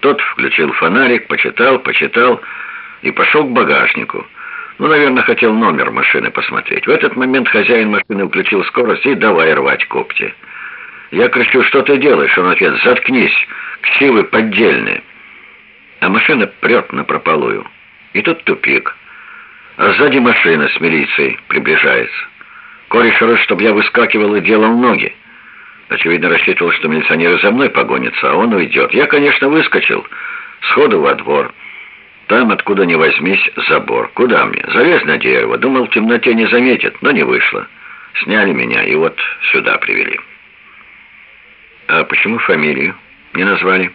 Тот включил фонарик, почитал, почитал и пошел к багажнику. Ну, наверное, хотел номер машины посмотреть. В этот момент хозяин машины включил скорость и давай рвать когти. Я кричу, что ты делаешь? Он ответ, заткнись, ксивы поддельные. А машина прет на прополую. И тут тупик. А сзади машина с милицией приближается. Кореш рос, чтобы я выскакивал и делал ноги. Очевидно, рассчитывал, что милиционеры за мной погонятся, а он уйдет. Я, конечно, выскочил. Сходу во двор. Там, откуда ни возьмись, забор. Куда мне? Залез на дерево. Думал, в темноте не заметят, но не вышло. Сняли меня и вот сюда привели. А почему фамилию не назвали?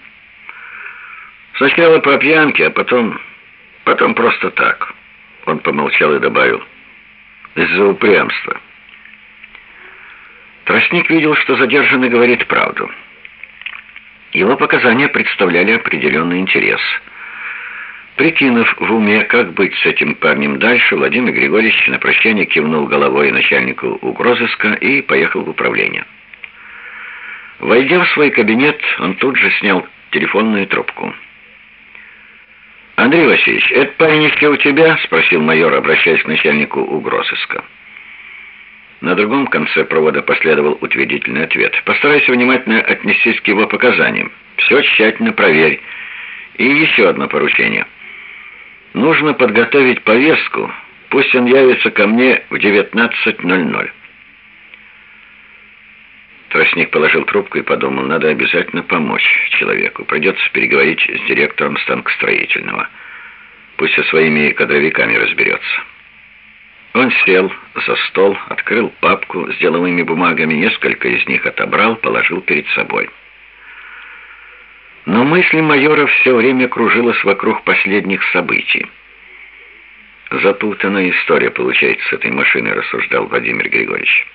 Сначала по пьянке, а потом... потом просто так. Он помолчал и добавил. Из-за упрямства. Тростник видел, что задержанный говорит правду. Его показания представляли определенный интерес. Прикинув в уме, как быть с этим парнем дальше, Владимир Григорьевич на прощание кивнул головой начальнику угрозыска и поехал в управление. Войдя в свой кабинет, он тут же снял телефонную трубку. «Андрей Васильевич, этот парень еще у тебя?» — спросил майор, обращаясь к начальнику угрозыска. На другом конце провода последовал утвердительный ответ. «Постарайся внимательно отнестись к его показаниям. Все тщательно проверь. И еще одно поручение. Нужно подготовить повестку. Пусть он явится ко мне в 19.00». Тростник положил трубку и подумал, надо обязательно помочь человеку. Придется переговорить с директором станкостроительного. Пусть со своими кадровиками разберется. Он сел за стол, открыл папку с деловыми бумагами, несколько из них отобрал, положил перед собой. Но мысль майора все время кружилась вокруг последних событий. «Запутанная история получается с этой машиной», — рассуждал Владимир Григорьевич.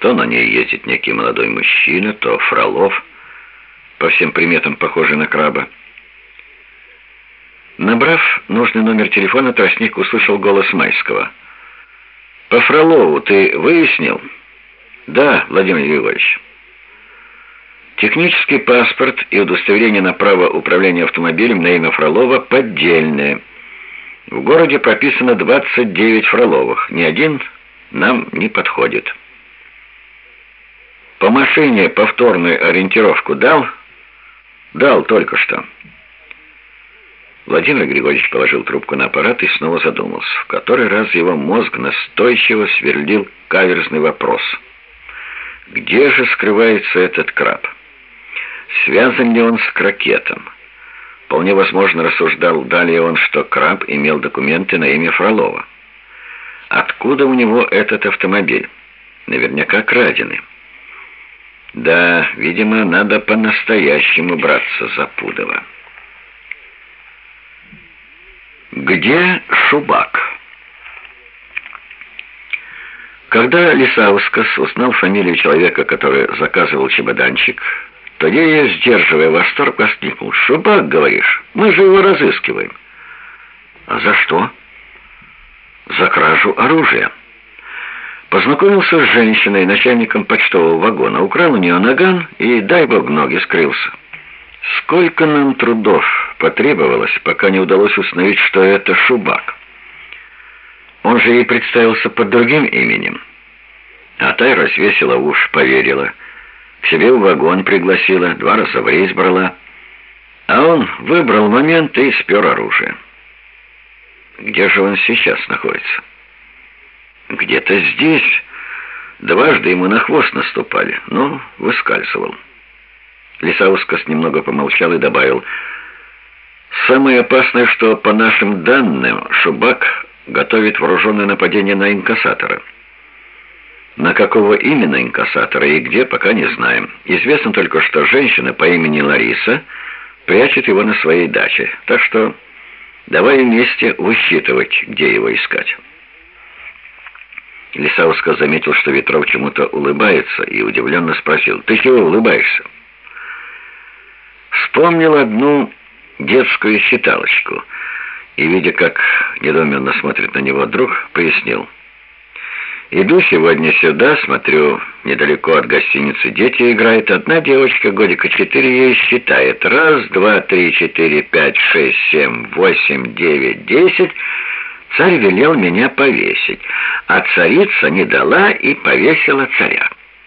То на ней ездит некий молодой мужчина, то Фролов, по всем приметам похожий на краба. Набрав нужный номер телефона, тростник услышал голос Майского — «По Фролову ты выяснил?» «Да, Владимир Григорьевич». Технический паспорт и удостоверение на право управления автомобилем на имя Фролова поддельные. В городе прописано 29 Фроловых. Ни один нам не подходит. По машине повторную ориентировку дал? Дал только что. Владимир Григорьевич положил трубку на аппарат и снова задумался. В который раз его мозг настойчиво сверлил каверзный вопрос. Где же скрывается этот краб? Связан ли он с крокетом? Вполне возможно, рассуждал далее он, что краб имел документы на имя Фролова. Откуда у него этот автомобиль? Наверняка краденый. Да, видимо, надо по-настоящему браться за Пудова. Где Шубак? Когда Лисаускас узнал фамилию человека, который заказывал чемоданчик, то я, сдерживая восторг, воскликнул. «Шубак, говоришь? Мы же его разыскиваем». «А за что?» «За кражу оружия». Познакомился с женщиной, начальником почтового вагона, украл у нее наган и, дай бог, ноги скрылся. Сколько нам трудов потребовалось, пока не удалось установить, что это Шубак. Он же ей представился под другим именем. А та и развесила уж, поверила. К себе в вагон пригласила, два раза в рейс брала. А он выбрал момент и спер оружие. Где же он сейчас находится? Где-то здесь. Дважды ему на хвост наступали, но выскальзывал. Лисаускас немного помолчал и добавил, «Самое опасное, что, по нашим данным, Шубак готовит вооруженное нападение на инкассатора. На какого именно инкассатора и где, пока не знаем. Известно только, что женщина по имени Лариса прячет его на своей даче. Так что давай вместе высчитывать, где его искать». Лисаускас заметил, что Ветров чему-то улыбается, и удивленно спросил, «Ты чего улыбаешься?» Вспомнил одну детскую считалочку и, видя, как недоуменно смотрит на него друг, пояснил. Иду сегодня сюда, смотрю, недалеко от гостиницы дети играют. Одна девочка годика четыре ей считает. Раз, два, три, четыре, пять, шесть, семь, восемь, девять, десять. Царь велел меня повесить, а царица не дала и повесила царя.